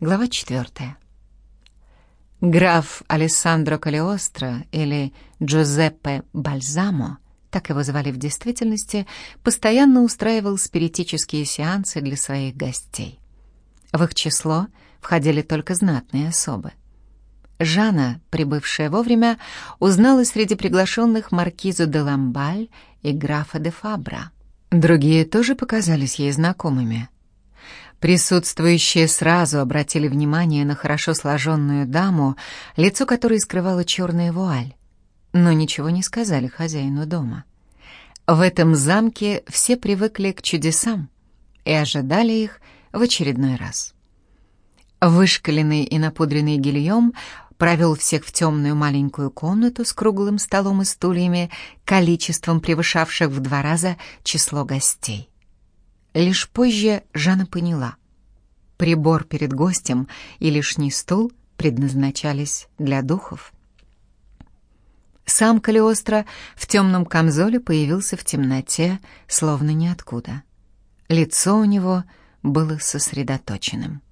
Глава четвертая. Граф Алессандро Калиостро или Джузеппе Бальзамо, так его звали в действительности, постоянно устраивал спиритические сеансы для своих гостей. В их число входили только знатные особы. Жанна, прибывшая вовремя, узнала среди приглашенных маркизу де Ламбаль и графа де Фабра. Другие тоже показались ей знакомыми — Присутствующие сразу обратили внимание на хорошо сложенную даму, лицо которой скрывала черная вуаль, но ничего не сказали хозяину дома. В этом замке все привыкли к чудесам и ожидали их в очередной раз. Вышкаленный и напудренный гильем провел всех в темную маленькую комнату с круглым столом и стульями, количеством превышавших в два раза число гостей. Лишь позже Жанна поняла. Прибор перед гостем и лишний стул предназначались для духов. Сам Калиостро в темном камзоле появился в темноте, словно ниоткуда. Лицо у него было сосредоточенным.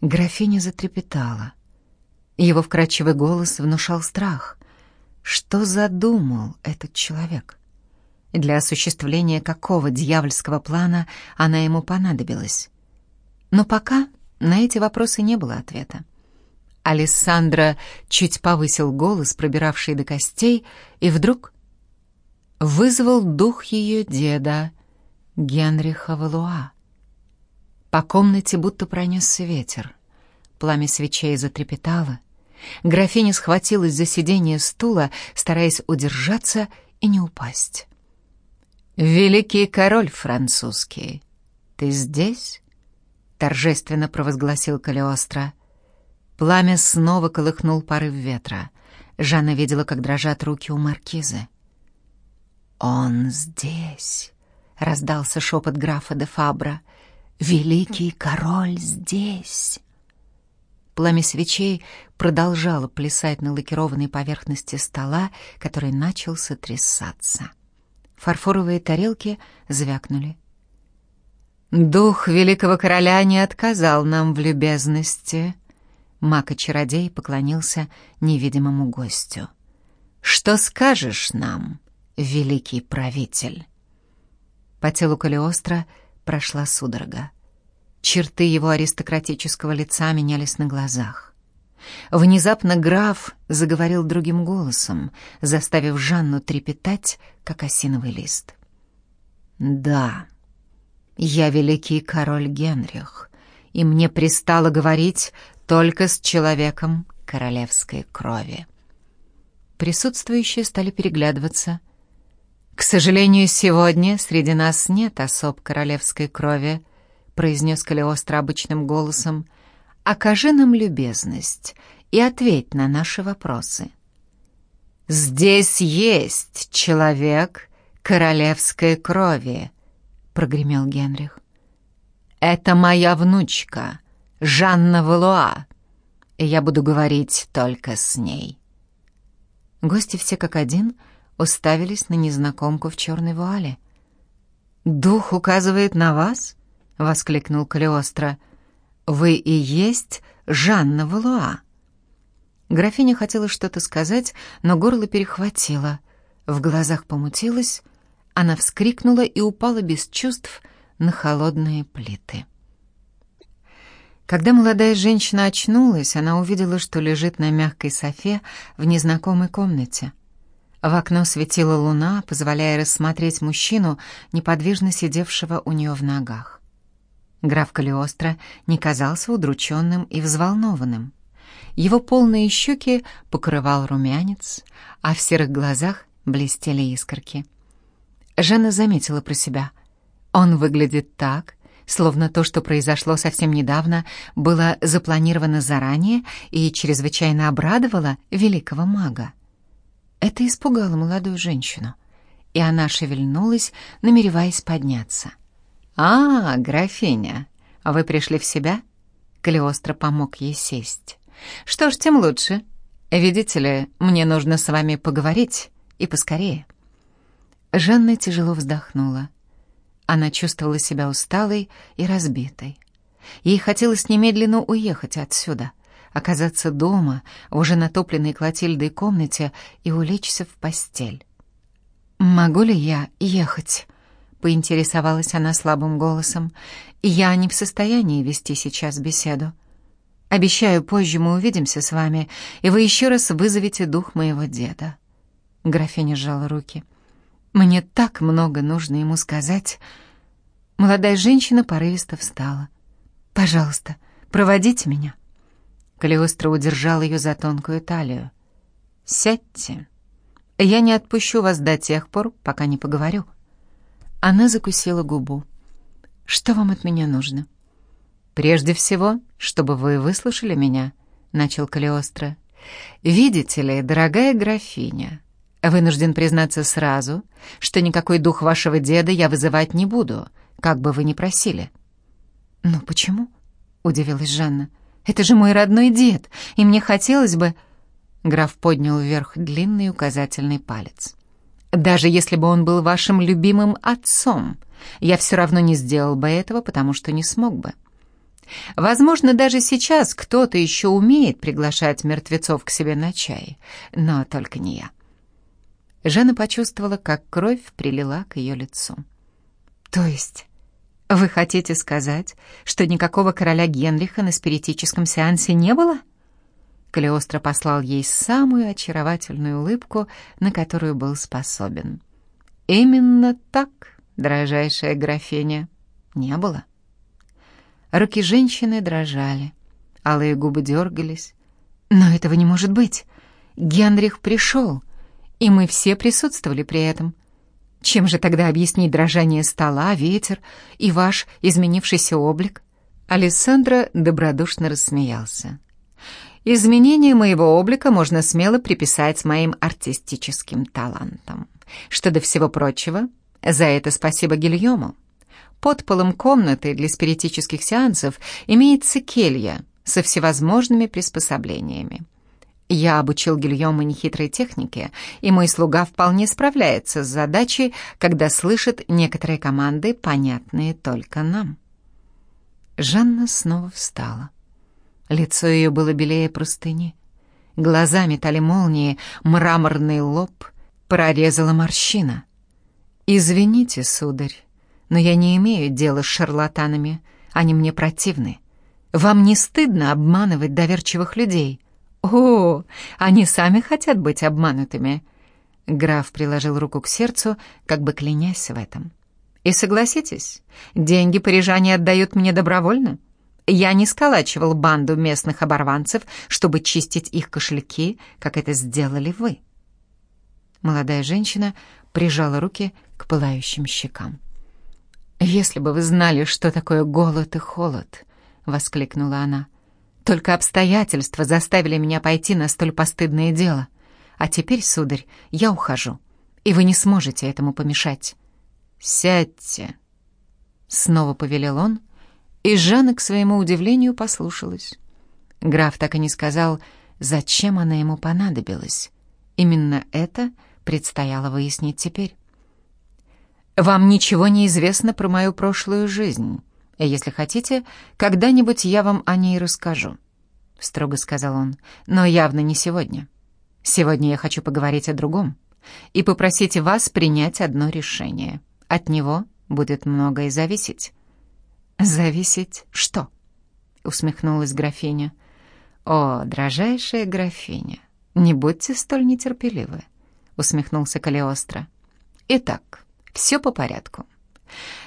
Графиня затрепетала. Его вкрадчивый голос внушал страх. Что задумал этот человек? Для осуществления какого дьявольского плана она ему понадобилась? Но пока на эти вопросы не было ответа. Алессандро чуть повысил голос, пробиравший до костей, и вдруг вызвал дух ее деда, Генриха Валуа. По комнате будто пронесся ветер. Пламя свечей затрепетало. Графиня схватилась за сиденье стула, стараясь удержаться и не упасть. «Великий король французский, ты здесь?» — торжественно провозгласил Калиостро. Пламя снова колыхнул порыв ветра. Жанна видела, как дрожат руки у маркизы. «Он здесь!» — раздался шепот графа де Фабра. «Великий король здесь!» Пламя свечей продолжало плясать на лакированной поверхности стола, который начал сотрясаться. Фарфоровые тарелки звякнули. «Дух великого короля не отказал нам в любезности», — маг-чародей поклонился невидимому гостю. «Что скажешь нам, великий правитель?» По телу Калиостро прошла судорога. Черты его аристократического лица менялись на глазах. Внезапно граф заговорил другим голосом, заставив Жанну трепетать, как осиновый лист. «Да, я великий король Генрих, и мне пристало говорить только с человеком королевской крови». Присутствующие стали переглядываться. «К сожалению, сегодня среди нас нет особ королевской крови», произнес Калиостро обычным голосом, — окажи нам любезность и ответь на наши вопросы. «Здесь есть человек королевской крови», — прогремел Генрих. «Это моя внучка, Жанна Валуа, и я буду говорить только с ней». Гости все как один уставились на незнакомку в черной вуале. «Дух указывает на вас?» — воскликнул Калиостро. «Вы и есть Жанна Валуа?» Графиня хотела что-то сказать, но горло перехватило. В глазах помутилось, она вскрикнула и упала без чувств на холодные плиты. Когда молодая женщина очнулась, она увидела, что лежит на мягкой софе в незнакомой комнате. В окно светила луна, позволяя рассмотреть мужчину, неподвижно сидевшего у нее в ногах. Граф Калиостро не казался удрученным и взволнованным. Его полные щеки покрывал румянец, а в серых глазах блестели искорки. Жанна заметила про себя. Он выглядит так, словно то, что произошло совсем недавно, было запланировано заранее и чрезвычайно обрадовало великого мага. Это испугало молодую женщину, и она шевельнулась, намереваясь подняться. «А, графиня, вы пришли в себя?» Калиостро помог ей сесть. «Что ж, тем лучше. Видите ли, мне нужно с вами поговорить, и поскорее». Жанна тяжело вздохнула. Она чувствовала себя усталой и разбитой. Ей хотелось немедленно уехать отсюда, оказаться дома, в уже натопленной Клотильдой комнате и улечься в постель. «Могу ли я ехать?» — поинтересовалась она слабым голосом. «Я не в состоянии вести сейчас беседу. Обещаю, позже мы увидимся с вами, и вы еще раз вызовете дух моего деда». Графиня сжала руки. «Мне так много нужно ему сказать». Молодая женщина порывисто встала. «Пожалуйста, проводите меня». Калиостро удержал ее за тонкую талию. «Сядьте. Я не отпущу вас до тех пор, пока не поговорю». Она закусила губу. «Что вам от меня нужно?» «Прежде всего, чтобы вы выслушали меня», — начал Калиостро. «Видите ли, дорогая графиня, вынужден признаться сразу, что никакой дух вашего деда я вызывать не буду, как бы вы ни просили». «Ну почему?» — удивилась Жанна. Это же мой родной дед, и мне хотелось бы...» Граф поднял вверх длинный указательный палец. «Даже если бы он был вашим любимым отцом, я все равно не сделал бы этого, потому что не смог бы. Возможно, даже сейчас кто-то еще умеет приглашать мертвецов к себе на чай, но только не я». Жанна почувствовала, как кровь прилила к ее лицу. «То есть «Вы хотите сказать, что никакого короля Генриха на спиритическом сеансе не было?» Калиостро послал ей самую очаровательную улыбку, на которую был способен. «Именно так, дрожайшая графиня, не было». Руки женщины дрожали, алые губы дергались. «Но этого не может быть! Генрих пришел, и мы все присутствовали при этом. Чем же тогда объяснить дрожание стола, ветер и ваш изменившийся облик? Алессандро добродушно рассмеялся. Изменение моего облика можно смело приписать моим артистическим талантам. Что до всего прочего, за это спасибо Гильому. Под полом комнаты для спиритических сеансов имеется келья со всевозможными приспособлениями. Я обучил Гильома нехитрой технике, и мой слуга вполне справляется с задачей, когда слышит некоторые команды, понятные только нам. Жанна снова встала. Лицо ее было белее простыни. Глаза метали молнии, мраморный лоб прорезала морщина. «Извините, сударь, но я не имею дела с шарлатанами, они мне противны. Вам не стыдно обманывать доверчивых людей?» «О, они сами хотят быть обманутыми!» Граф приложил руку к сердцу, как бы клянясь в этом. «И согласитесь, деньги парижане отдают мне добровольно. Я не сколачивал банду местных оборванцев, чтобы чистить их кошельки, как это сделали вы». Молодая женщина прижала руки к пылающим щекам. «Если бы вы знали, что такое голод и холод!» — воскликнула она. — только обстоятельства заставили меня пойти на столь постыдное дело. А теперь, сударь, я ухожу, и вы не сможете этому помешать. Сядьте. Снова повелел он, и Жанна, к своему удивлению, послушалась. Граф так и не сказал, зачем она ему понадобилась. Именно это предстояло выяснить теперь. «Вам ничего не известно про мою прошлую жизнь», если хотите, когда-нибудь я вам о ней расскажу», — строго сказал он, — «но явно не сегодня. Сегодня я хочу поговорить о другом и попросить вас принять одно решение. От него будет многое зависеть». «Зависеть что?» — усмехнулась графиня. «О, дрожайшая графиня, не будьте столь нетерпеливы», — усмехнулся Калиостро. «Итак, все по порядку.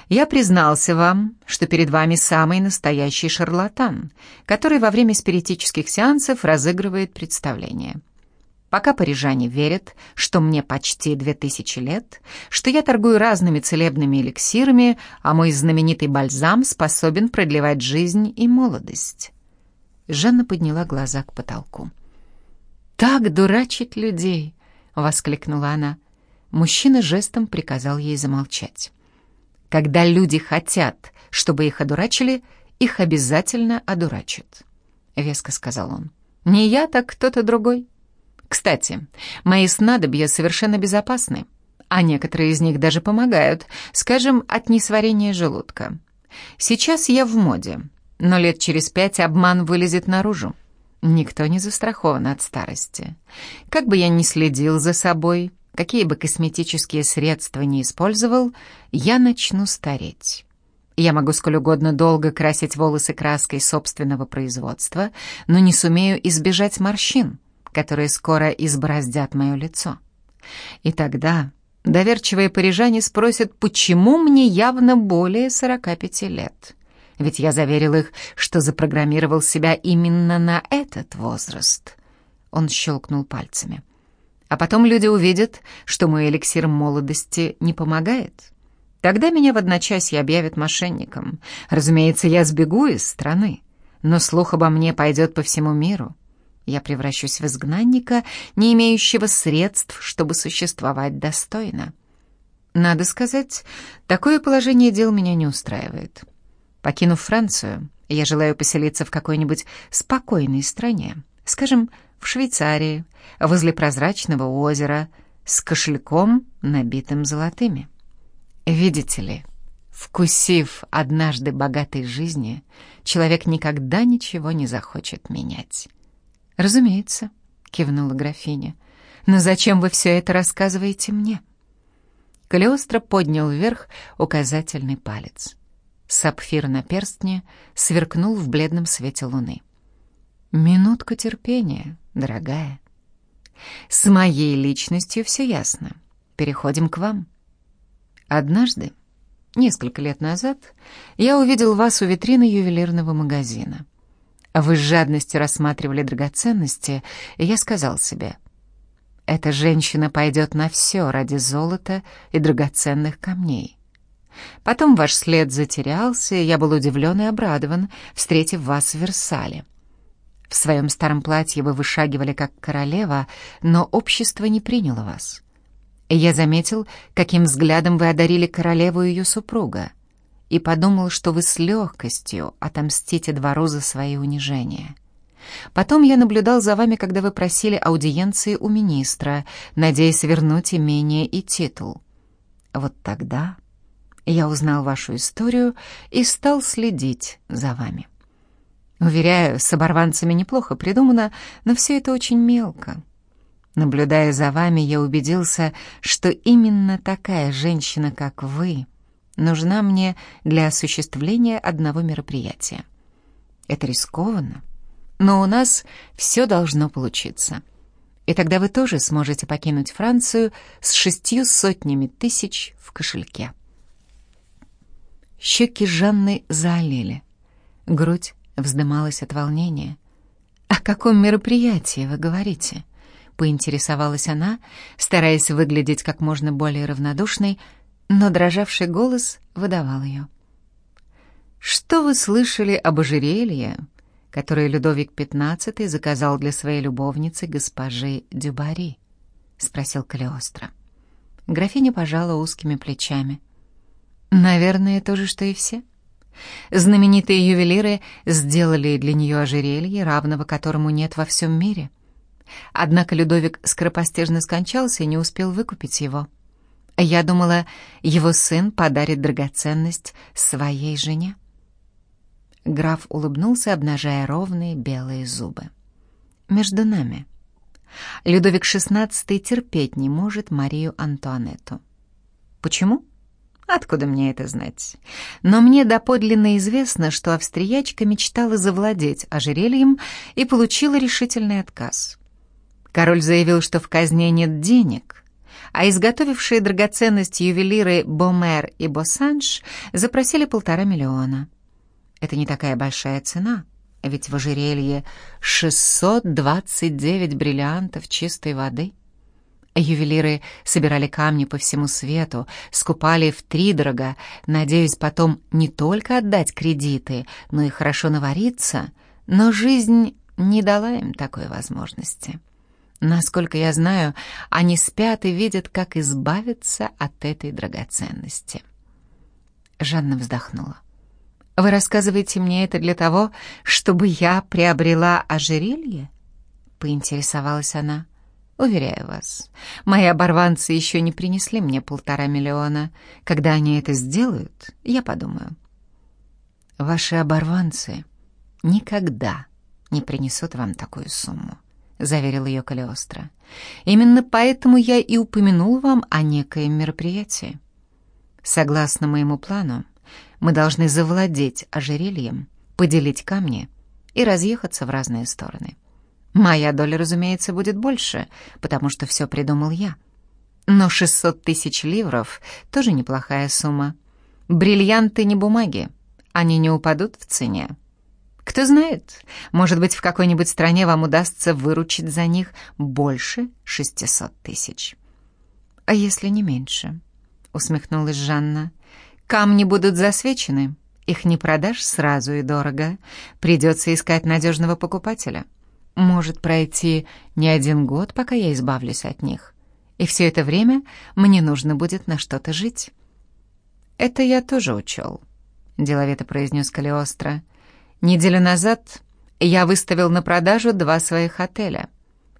Я признался вам, что перед вами самый настоящий шарлатан, который во время спиритических сеансов разыгрывает представление. Пока парижане верят, что мне почти две тысячи лет, что я торгую разными целебными эликсирами, а мой знаменитый бальзам способен продлевать жизнь и молодость. Жанна подняла глаза к потолку. «Так дурачить людей!» — воскликнула она. Мужчина жестом приказал ей замолчать. Когда люди хотят, чтобы их одурачили, их обязательно одурачат», — веско сказал он. «Не я, так кто-то другой. Кстати, мои снадобья совершенно безопасны, а некоторые из них даже помогают, скажем, от несварения желудка. Сейчас я в моде, Но лет через пять обман вылезет наружу. Никто не застрахован от старости. Как бы я ни следил за собой, какие бы косметические средства ни использовал, я начну стареть. Я могу сколь угодно долго красить волосы краской собственного производства, но не сумею избежать морщин, которые скоро избороздят мое лицо. И тогда доверчивые парижане спросят, почему мне явно более 45 лет. Ведь я заверил их, что запрограммировал себя именно на этот возраст. Он щелкнул пальцами. А потом люди увидят, что мой эликсир молодости не помогает. Тогда меня в одночасье объявят мошенником. Разумеется, я сбегу из страны, но слух обо мне пойдет по всему миру. Я превращусь в изгнанника, не имеющего средств, чтобы существовать достойно. Надо сказать, такое положение дел меня не устраивает. Покинув Францию, я желаю поселиться в какой-нибудь спокойной стране, скажем, в Швейцарии, возле прозрачного озера, с кошельком, набитым золотыми. Видите ли, вкусив однажды богатой жизни, человек никогда ничего не захочет менять. «Разумеется», — кивнула графиня. «Но зачем вы все это рассказываете мне?» Калиостро поднял вверх указательный палец. Сапфир на перстне сверкнул в бледном свете луны. «Минутка терпения, дорогая. С моей личностью все ясно. Переходим к вам. Однажды, несколько лет назад, я увидел вас у витрины ювелирного магазина. Вы с жадностью рассматривали драгоценности, и я сказал себе, «Эта женщина пойдет на все ради золота и драгоценных камней». Потом ваш след затерялся, и я был удивлен и обрадован, встретив вас в Версале. В своем старом платье вы вышагивали как королева, но общество не приняло вас. Я заметил, каким взглядом вы одарили королеву и ее супруга, и подумал, что вы с легкостью отомстите двору за свои унижения. Потом я наблюдал за вами, когда вы просили аудиенции у министра, надеясь вернуть имение и титул. Вот тогда я узнал вашу историю и стал следить за вами. Уверяю, с оборванцами неплохо придумано, но все это очень мелко. Наблюдая за вами, я убедился, что именно такая женщина, как вы, нужна мне для осуществления одного мероприятия. Это рискованно, но у нас все должно получиться. И тогда вы тоже сможете покинуть Францию с шестью сотнями тысяч в кошельке. Щеки Жанны заолели. Грудь вздымалась от волнения. «О каком мероприятии вы говорите?» — поинтересовалась она, стараясь выглядеть как можно более равнодушной, но дрожавший голос выдавал ее. «Что вы слышали об ожерелье, которое Людовик XV заказал для своей любовницы госпожи Дюбари?» — спросил Калиостро. Графиня пожала узкими плечами — Наверное, то же, что и все. Знаменитые ювелиры сделали для нее ожерелье, равного которому нет во всем мире. Однако Людовик скоропостижно скончался и не успел выкупить его. Я думала, его сын подарит драгоценность своей жене. Граф улыбнулся, обнажая ровные белые зубы. «Между нами. Людовик XVI терпеть не может Марию Антуанетту. Почему?» Откуда мне это знать? Но мне доподлинно известно, что австриячка мечтала завладеть ожерельем и получила решительный отказ. Король заявил, что в казне нет денег, а изготовившие драгоценности ювелиры Бомер и Босанж запросили полтора миллиона. Это не такая большая цена, ведь в ожерелье 629 бриллиантов чистой воды — Ювелиры собирали камни по всему свету, скупали втридорога, надеясь потом не только отдать кредиты, но и хорошо навариться, но жизнь не дала им такой возможности. Насколько я знаю, они спят и видят, как избавиться от этой драгоценности. Жанна вздохнула. «Вы рассказываете мне это для того, чтобы я приобрела ожерелье?» — поинтересовалась она. Уверяю вас, мои оборванцы еще не принесли мне полтора миллиона. Когда они это сделают, я подумаю. Ваши оборванцы никогда не принесут вам такую сумму», — заверил ее Калиостро. «Именно поэтому я и упомянул вам о некоем мероприятии. Согласно моему плану, мы должны завладеть ожерельем, поделить камни и разъехаться в разные стороны. Моя доля, разумеется, будет больше, потому что все придумал я. Но 600 тысяч ливров — тоже неплохая сумма. Бриллианты не бумаги, они не упадут в цене. Кто знает, может быть, в какой-нибудь стране вам удастся выручить за них больше 600 тысяч. А если не меньше? Усмехнулась Жанна. Камни будут засвечены. Их не продашь сразу и дорого. Придется искать надежного покупателя. Может пройти не один год, пока я избавлюсь от них. И все это время мне нужно будет на что-то жить. Это я тоже учел, — деловито произнес Калиостро. Неделю назад я выставил на продажу два своих отеля.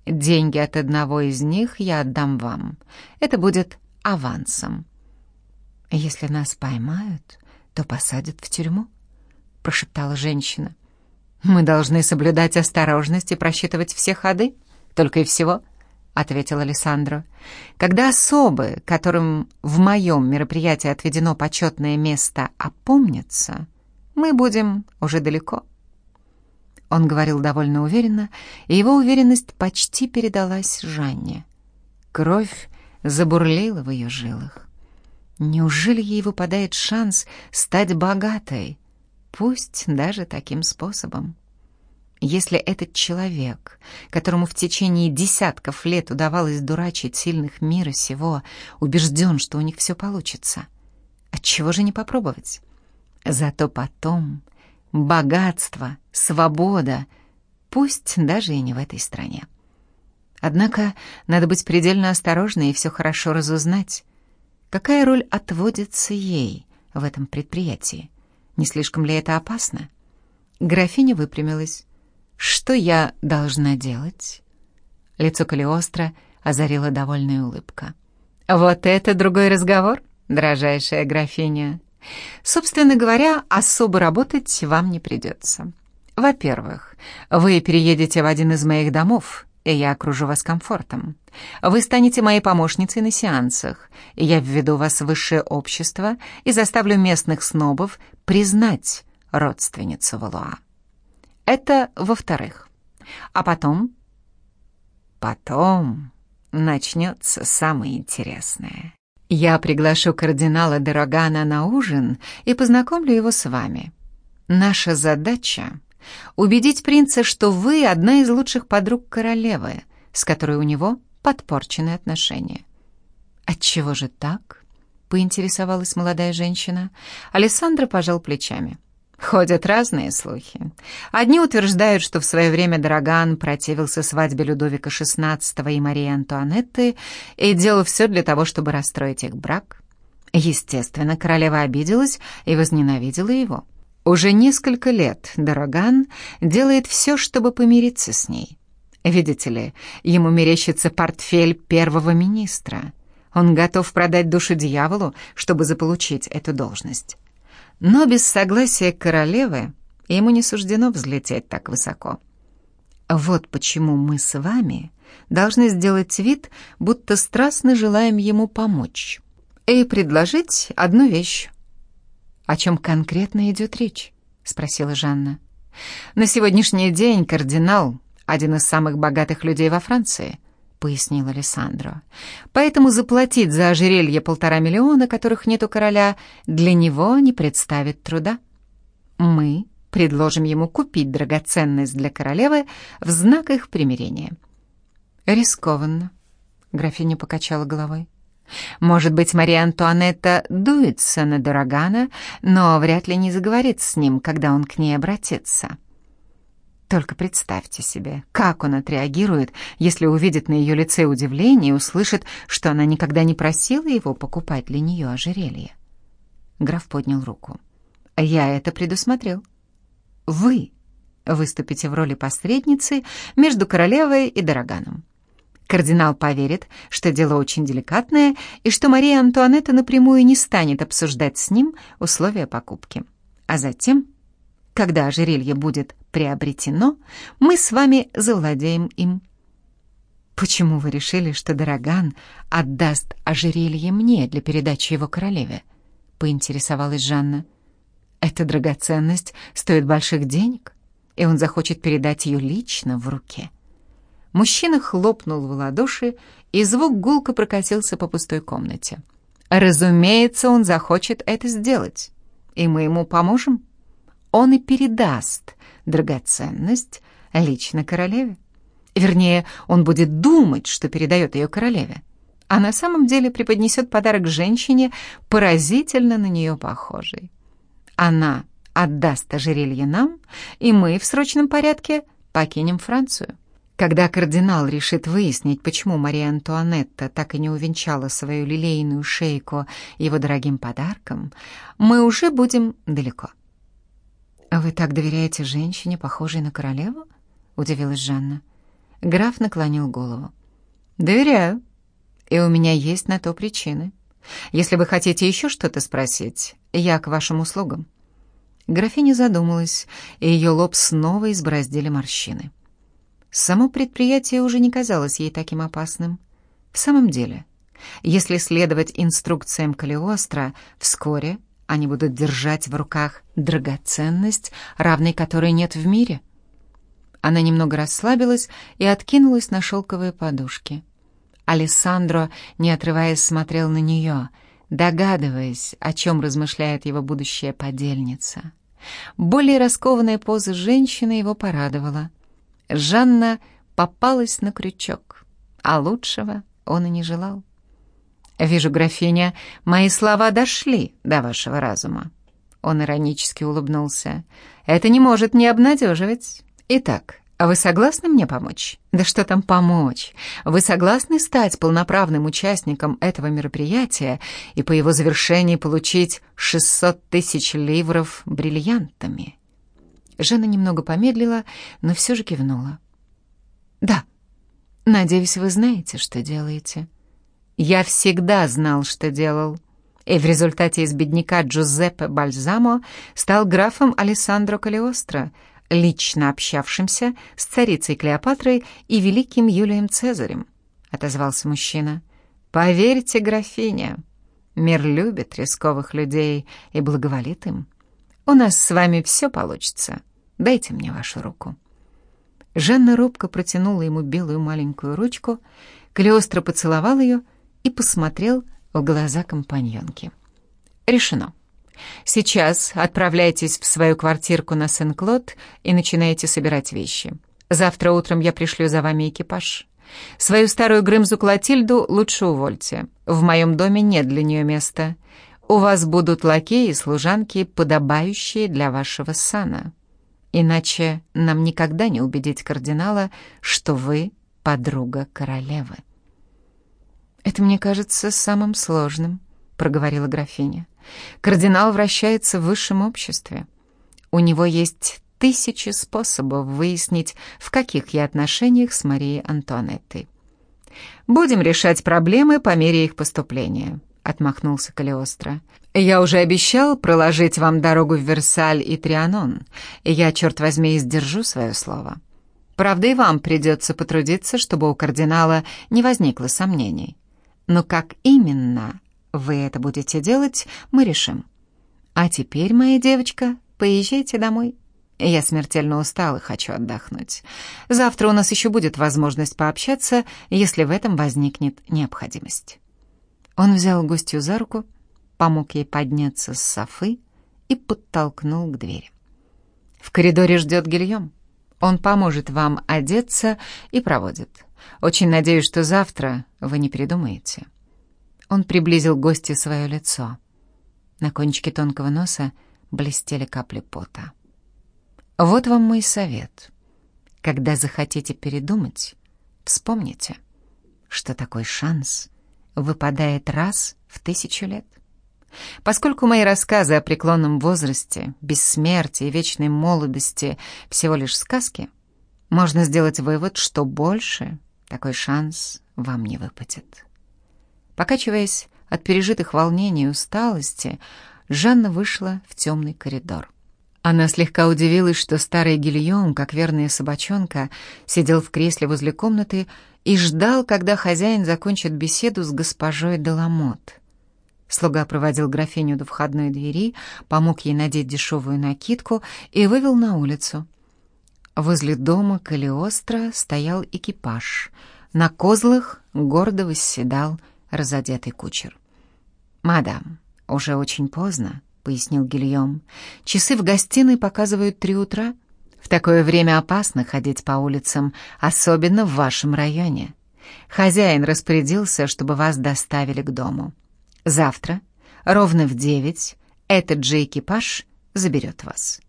Деньги от одного из них я отдам вам. Это будет авансом. Если нас поймают, то посадят в тюрьму, прошептала женщина. Мы должны соблюдать осторожность и просчитывать все ходы, только и всего, ответил Александро. Когда особы, которым в моем мероприятии отведено почетное место, опомнятся, мы будем уже далеко. Он говорил довольно уверенно, и его уверенность почти передалась Жанне. Кровь забурлила в ее жилах. Неужели ей выпадает шанс стать богатой, пусть даже таким способом? Если этот человек, которому в течение десятков лет удавалось дурачить сильных мира сего, убежден, что у них все получится, отчего же не попробовать? Зато потом богатство, свобода, пусть даже и не в этой стране. Однако надо быть предельно осторожной и все хорошо разузнать. Какая роль отводится ей в этом предприятии? Не слишком ли это опасно? Графиня выпрямилась. «Что я должна делать?» Лицо Калиостро озарила довольная улыбка. «Вот это другой разговор, дрожайшая графиня. Собственно говоря, особо работать вам не придется. Во-первых, вы переедете в один из моих домов, и я окружу вас комфортом. Вы станете моей помощницей на сеансах, и я введу вас в высшее общество и заставлю местных снобов признать родственницу Валуа. Это во-вторых. А потом... Потом начнется самое интересное. Я приглашу кардинала Дорогана на ужин и познакомлю его с вами. Наша задача — убедить принца, что вы одна из лучших подруг королевы, с которой у него подпорчены отношения. Отчего же так? поинтересовалась молодая женщина. Александра пожал плечами. Ходят разные слухи. Одни утверждают, что в свое время Дороган противился свадьбе Людовика XVI и Марии Антуанетты и делал все для того, чтобы расстроить их брак. Естественно, королева обиделась и возненавидела его. Уже несколько лет Дороган делает все, чтобы помириться с ней. Видите ли, ему мерещится портфель первого министра. Он готов продать душу дьяволу, чтобы заполучить эту должность. Но без согласия королевы ему не суждено взлететь так высоко. Вот почему мы с вами должны сделать вид, будто страстно желаем ему помочь, и предложить одну вещь. «О чем конкретно идет речь?» — спросила Жанна. «На сегодняшний день кардинал — один из самых богатых людей во Франции пояснил Алессандро. «Поэтому заплатить за ожерелье полтора миллиона, которых нет у короля, для него не представит труда. Мы предложим ему купить драгоценность для королевы в знак их примирения». «Рискованно», — графиня покачала головой. «Может быть, Мария Антуанетта дуется на Дорогана, но вряд ли не заговорит с ним, когда он к ней обратится». Только представьте себе, как он отреагирует, если увидит на ее лице удивление и услышит, что она никогда не просила его покупать для нее ожерелье. Граф поднял руку. «Я это предусмотрел. Вы выступите в роли посредницы между королевой и Дороганом. Кардинал поверит, что дело очень деликатное и что Мария Антуанетта напрямую не станет обсуждать с ним условия покупки. А затем Когда ожерелье будет приобретено, мы с вами завладеем им. Почему вы решили, что Дороган отдаст ожерелье мне для передачи его королеве? Поинтересовалась Жанна. Эта драгоценность стоит больших денег, и он захочет передать ее лично в руке. Мужчина хлопнул в ладоши, и звук гулко прокатился по пустой комнате. Разумеется, он захочет это сделать, и мы ему поможем он и передаст драгоценность лично королеве. Вернее, он будет думать, что передает ее королеве, а на самом деле преподнесет подарок женщине, поразительно на нее похожей. Она отдаст ожерелье нам, и мы в срочном порядке покинем Францию. Когда кардинал решит выяснить, почему Мария Антуанетта так и не увенчала свою лилейную шейку его дорогим подарком, мы уже будем далеко. «А «Вы так доверяете женщине, похожей на королеву?» — удивилась Жанна. Граф наклонил голову. «Доверяю, и у меня есть на то причины. Если вы хотите еще что-то спросить, я к вашим услугам». Графиня задумалась, и ее лоб снова избороздили морщины. Само предприятие уже не казалось ей таким опасным. В самом деле, если следовать инструкциям Калиостро, вскоре они будут держать в руках драгоценность, равной которой нет в мире. Она немного расслабилась и откинулась на шелковые подушки. Алессандро, не отрываясь, смотрел на нее, догадываясь, о чем размышляет его будущая подельница. Более раскованная поза женщины его порадовала. Жанна попалась на крючок, а лучшего он и не желал. «Вижу, графиня, мои слова дошли до вашего разума». Он иронически улыбнулся. «Это не может не обнадеживать. Итак, вы согласны мне помочь? Да что там помочь? Вы согласны стать полноправным участником этого мероприятия и по его завершении получить 600 тысяч ливров бриллиантами?» Жена немного помедлила, но все же кивнула. «Да, надеюсь, вы знаете, что делаете». Я всегда знал, что делал. И в результате из бедняка Джузеппе Бальзамо стал графом Алессандро Калиостро, лично общавшимся с царицей Клеопатрой и великим Юлием Цезарем, — отозвался мужчина. «Поверьте, графиня, мир любит рисковых людей и благоволит им. У нас с вами все получится. Дайте мне вашу руку». Жанна робко протянула ему белую маленькую ручку, Калиостро поцеловал ее — и посмотрел в глаза компаньонки. «Решено. Сейчас отправляйтесь в свою квартирку на Сен-Клод и начинаете собирать вещи. Завтра утром я пришлю за вами экипаж. Свою старую Грымзу Клотильду лучше увольте. В моем доме нет для нее места. У вас будут лакеи и служанки, подобающие для вашего сана. Иначе нам никогда не убедить кардинала, что вы подруга королевы». «Это мне кажется самым сложным», — проговорила графиня. «Кардинал вращается в высшем обществе. У него есть тысячи способов выяснить, в каких я отношениях с Марией Антуанеттой. Будем решать проблемы по мере их поступления», — отмахнулся Калиостро. «Я уже обещал проложить вам дорогу в Версаль и Трианон, я, черт возьми, сдержу свое слово. Правда, и вам придется потрудиться, чтобы у кардинала не возникло сомнений». Но как именно вы это будете делать, мы решим. А теперь, моя девочка, поезжайте домой. Я смертельно устал и хочу отдохнуть. Завтра у нас еще будет возможность пообщаться, если в этом возникнет необходимость». Он взял гостью за руку, помог ей подняться с софы и подтолкнул к двери. «В коридоре ждет Гильем. Он поможет вам одеться и проводит. Очень надеюсь, что завтра вы не передумаете». Он приблизил к гости свое лицо. На кончике тонкого носа блестели капли пота. «Вот вам мой совет. Когда захотите передумать, вспомните, что такой шанс выпадает раз в тысячу лет. Поскольку мои рассказы о преклонном возрасте, бессмертии и вечной молодости всего лишь сказки, можно сделать вывод, что больше такой шанс вам не выпадет. Покачиваясь от пережитых волнений и усталости, Жанна вышла в темный коридор. Она слегка удивилась, что старый Гильем, как верная собачонка, сидел в кресле возле комнаты и ждал, когда хозяин закончит беседу с госпожой Деламот. Слуга проводил графиню до входной двери, помог ей надеть дешевую накидку и вывел на улицу. Возле дома Калиостро стоял экипаж. На козлах гордо восседал разодетый кучер. «Мадам, уже очень поздно», — пояснил Гильем. «Часы в гостиной показывают три утра. В такое время опасно ходить по улицам, особенно в вашем районе. Хозяин распорядился, чтобы вас доставили к дому. Завтра, ровно в девять, этот же экипаж заберет вас».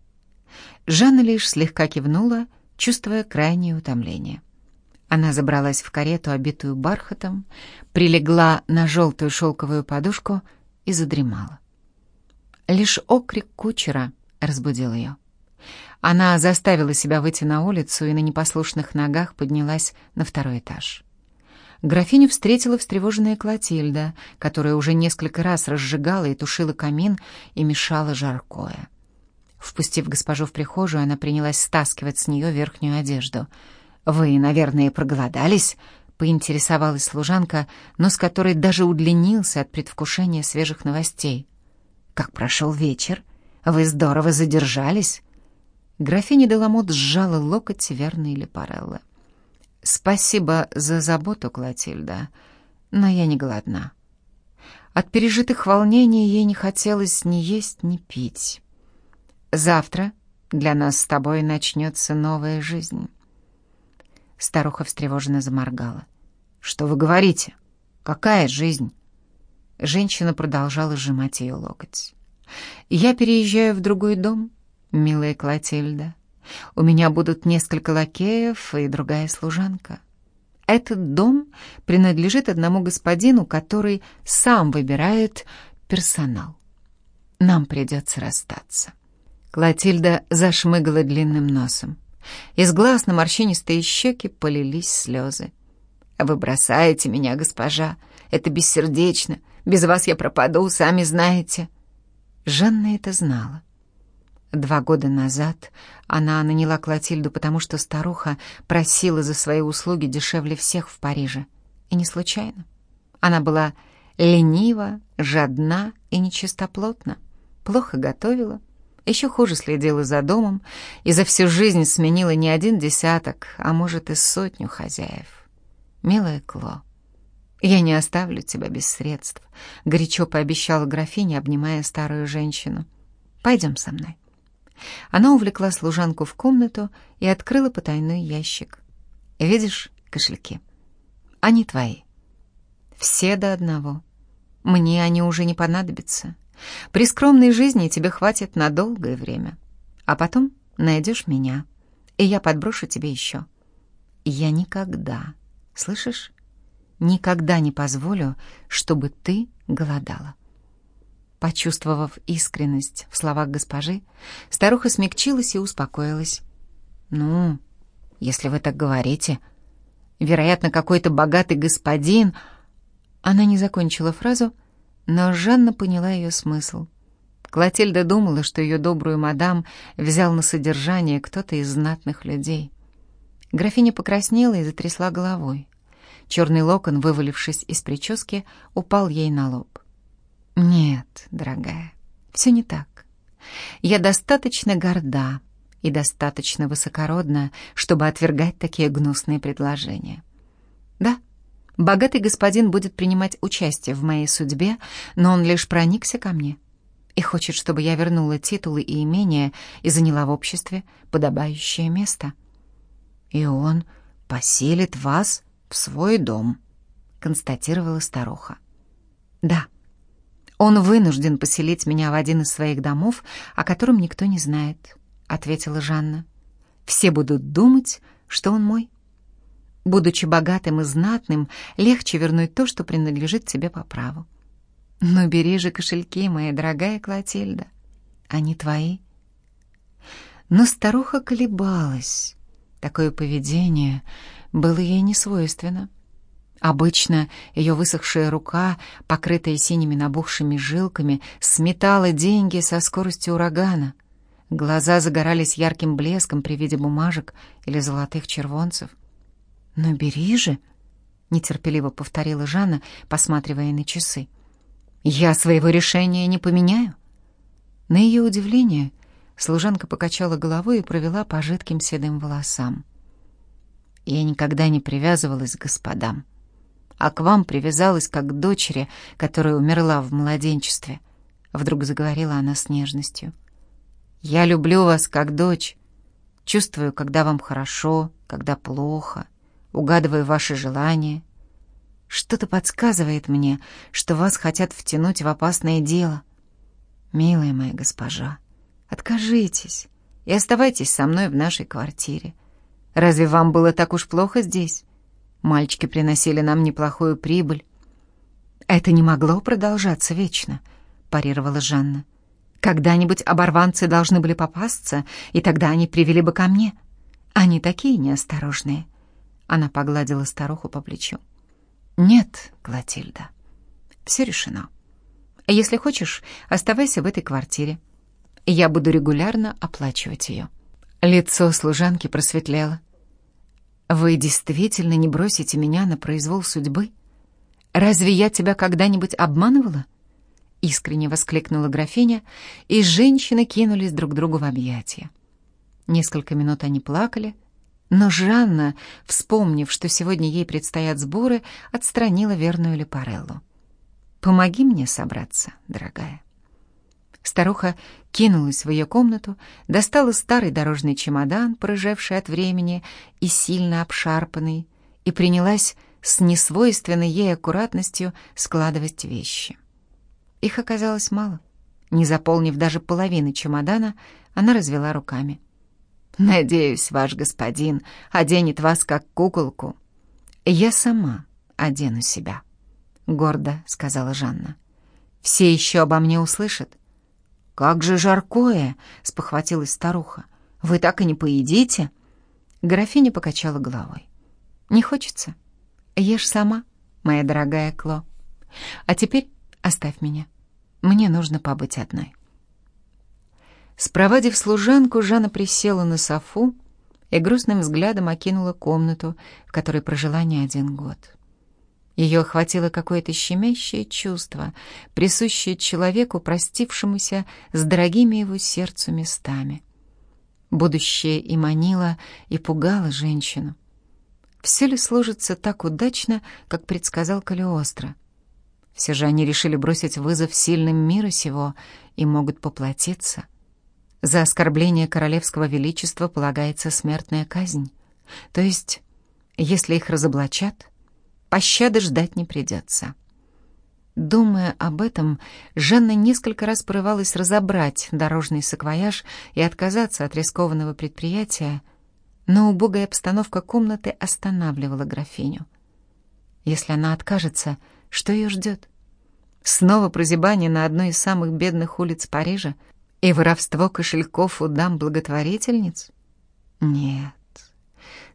Жанна лишь слегка кивнула, чувствуя крайнее утомление. Она забралась в карету, обитую бархатом, прилегла на желтую шелковую подушку и задремала. Лишь окрик кучера разбудил ее. Она заставила себя выйти на улицу и на непослушных ногах поднялась на второй этаж. Графиню встретила встревоженная Клотильда, которая уже несколько раз разжигала и тушила камин и мешала жаркое. Впустив госпожу в прихожую, она принялась стаскивать с нее верхнюю одежду. «Вы, наверное, проголодались?» — поинтересовалась служанка, нос которой даже удлинился от предвкушения свежих новостей. «Как прошел вечер? Вы здорово задержались?» Графиня Деламот сжала локоть верной Лепареллы. «Спасибо за заботу, Клотильда, но я не голодна». От пережитых волнений ей не хотелось ни есть, ни пить. Завтра для нас с тобой начнется новая жизнь». Старуха встревоженно заморгала. «Что вы говорите? Какая жизнь?» Женщина продолжала сжимать ее локоть. «Я переезжаю в другой дом, милая Клотильда. У меня будут несколько лакеев и другая служанка. Этот дом принадлежит одному господину, который сам выбирает персонал. Нам придется расстаться». Клотильда зашмыгала длинным носом. Из глаз на морщинистые щеки полились слезы. «Вы бросаете меня, госпожа. Это бессердечно. Без вас я пропаду, сами знаете». Жанна это знала. Два года назад она наняла Клотильду, потому что старуха просила за свои услуги дешевле всех в Париже. И не случайно. Она была ленива, жадна и нечистоплотна, плохо готовила, еще хуже следила за домом и за всю жизнь сменила не один десяток, а может и сотню хозяев. «Милая Кло, я не оставлю тебя без средств», — горячо пообещала графиня, обнимая старую женщину. «Пойдем со мной». Она увлекла служанку в комнату и открыла потайной ящик. «Видишь кошельки? Они твои. Все до одного. Мне они уже не понадобятся. При скромной жизни тебе хватит на долгое время. А потом найдешь меня, и я подброшу тебе еще. Я никогда, слышишь, никогда не позволю, чтобы ты голодала. Почувствовав искренность в словах госпожи, старуха смягчилась и успокоилась. «Ну, если вы так говорите, вероятно, какой-то богатый господин...» Она не закончила фразу, — но Жанна поняла ее смысл. Клотильда думала, что ее добрую мадам взял на содержание кто-то из знатных людей. Графиня покраснела и затрясла головой. Черный локон, вывалившись из прически, упал ей на лоб. «Нет, дорогая, все не так. Я достаточно горда и достаточно высокородна, чтобы отвергать такие гнусные предложения. Да, Богатый господин будет принимать участие в моей судьбе, но он лишь проникся ко мне и хочет, чтобы я вернула титулы и имения и заняла в обществе подобающее место. И он поселит вас в свой дом, констатировала старуха. Да, он вынужден поселить меня в один из своих домов, о котором никто не знает, ответила Жанна. Все будут думать, что он мой. Будучи богатым и знатным, легче вернуть то, что принадлежит тебе по праву. Но бери же кошельки, моя дорогая Клотильда. Они твои. Но старуха колебалась. Такое поведение было ей не свойственно. Обычно ее высохшая рука, покрытая синими набухшими жилками, сметала деньги со скоростью урагана. Глаза загорались ярким блеском при виде бумажек или золотых червонцев. «Но бери же!» — нетерпеливо повторила Жанна, посматривая на часы. «Я своего решения не поменяю». На ее удивление служанка покачала головой и провела по жидким седым волосам. «Я никогда не привязывалась к господам, а к вам привязалась как к дочери, которая умерла в младенчестве», — вдруг заговорила она с нежностью. «Я люблю вас как дочь, чувствую, когда вам хорошо, когда плохо» угадываю ваши желания. Что-то подсказывает мне, что вас хотят втянуть в опасное дело. Милая моя госпожа, откажитесь и оставайтесь со мной в нашей квартире. Разве вам было так уж плохо здесь? Мальчики приносили нам неплохую прибыль. Это не могло продолжаться вечно, парировала Жанна. Когда-нибудь оборванцы должны были попасться, и тогда они привели бы ко мне. Они такие неосторожные. Она погладила старуху по плечу. «Нет, Клотильда, все решено. Если хочешь, оставайся в этой квартире. Я буду регулярно оплачивать ее». Лицо служанки просветлело. «Вы действительно не бросите меня на произвол судьбы? Разве я тебя когда-нибудь обманывала?» Искренне воскликнула графиня, и женщины кинулись друг другу в объятия. Несколько минут они плакали, но Жанна, вспомнив, что сегодня ей предстоят сборы, отстранила верную Лепареллу. «Помоги мне собраться, дорогая». Старуха кинулась в ее комнату, достала старый дорожный чемодан, порыжевший от времени и сильно обшарпанный, и принялась с несвойственной ей аккуратностью складывать вещи. Их оказалось мало. Не заполнив даже половины чемодана, она развела руками. Надеюсь, ваш господин оденет вас как куколку. Я сама одену себя, гордо сказала Жанна. Все еще обо мне услышат. Как же жаркое, спохватилась старуха. Вы так и не поедите? Графиня покачала головой. Не хочется. Ешь сама, моя дорогая Кло. А теперь оставь меня. Мне нужно побыть одной. Спровадив служанку, Жанна присела на софу и грустным взглядом окинула комнату, в которой прожила не один год. Ее охватило какое-то щемящее чувство, присущее человеку, простившемуся с дорогими его сердцу местами. Будущее и манило, и пугало женщину. Все ли сложится так удачно, как предсказал Калиостро? Все же они решили бросить вызов сильным мира сего и могут поплатиться — за оскорбление королевского величества полагается смертная казнь. То есть, если их разоблачат, пощады ждать не придется. Думая об этом, Жанна несколько раз порывалась разобрать дорожный саквояж и отказаться от рискованного предприятия, но убогая обстановка комнаты останавливала графиню. Если она откажется, что ее ждет? Снова прозябание на одной из самых бедных улиц Парижа — и воровство кошельков у дам-благотворительниц? Нет.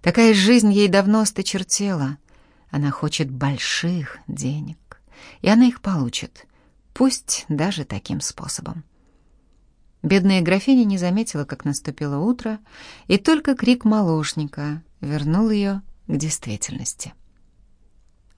Такая жизнь ей давно осточертела. Она хочет больших денег, и она их получит, пусть даже таким способом. Бедная графиня не заметила, как наступило утро, и только крик молочника вернул ее к действительности.